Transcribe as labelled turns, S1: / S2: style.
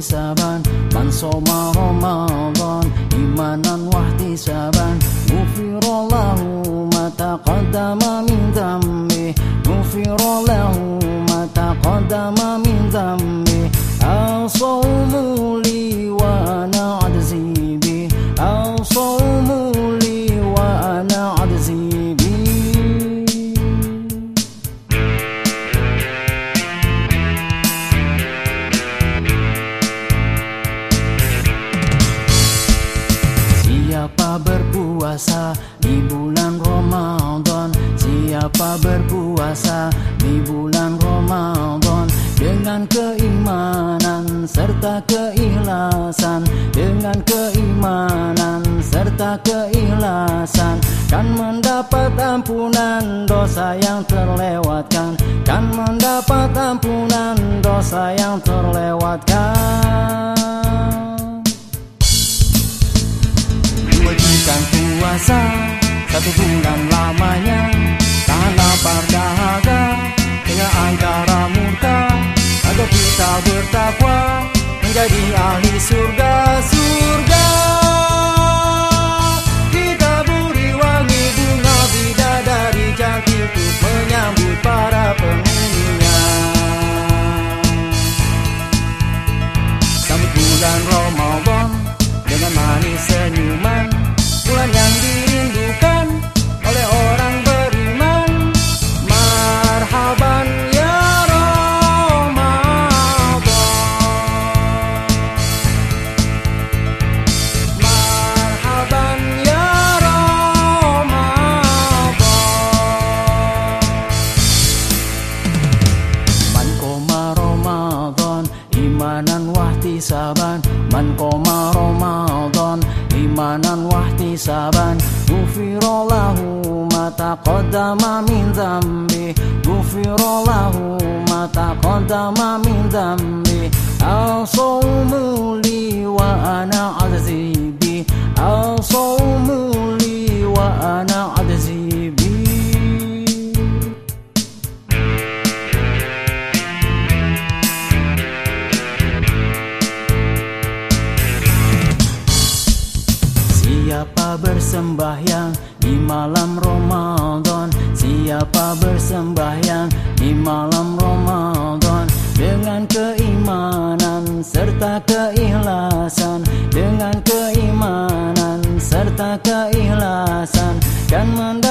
S1: soma Ramadan imanan wahtisaban Ghufirallahu ma taqaddama min dhanbi Ghufirallahu ma taqaddama min dhanbi Al-sawmu li Berpuasa di bulan Ramadan. Siapa berpuasa di bulan Ramadan? Dengan keimanan serta keikhlasan. Dengan keimanan serta keikhlasan. Kan mendapat ampunan dosa yang terlewatkan. Kan mendapat ampunan dosa yang terlewatkan puasa satu bulan lamanya Tahan lapar dahaga dengan angkara murka Agar kita bertakwa menjadi ahli surga surga. Kita beri wangi bunga bidadari cantik untuk menyambut para penghuninya. Sambut bulan Ramadan imanan wahtisaban Man koma Ramadan. Imanan wahtisaban Gufirallahu ma taqaddama min dhanbi Gufirallahu ma taqaddama min dhanbi Bersembahyang di malam Ramadan. Siapa bersembahyang di malam Ramadan? Dengan keimanan serta keikhlasan. Dengan keimanan serta keikhlasan. Kan mendapat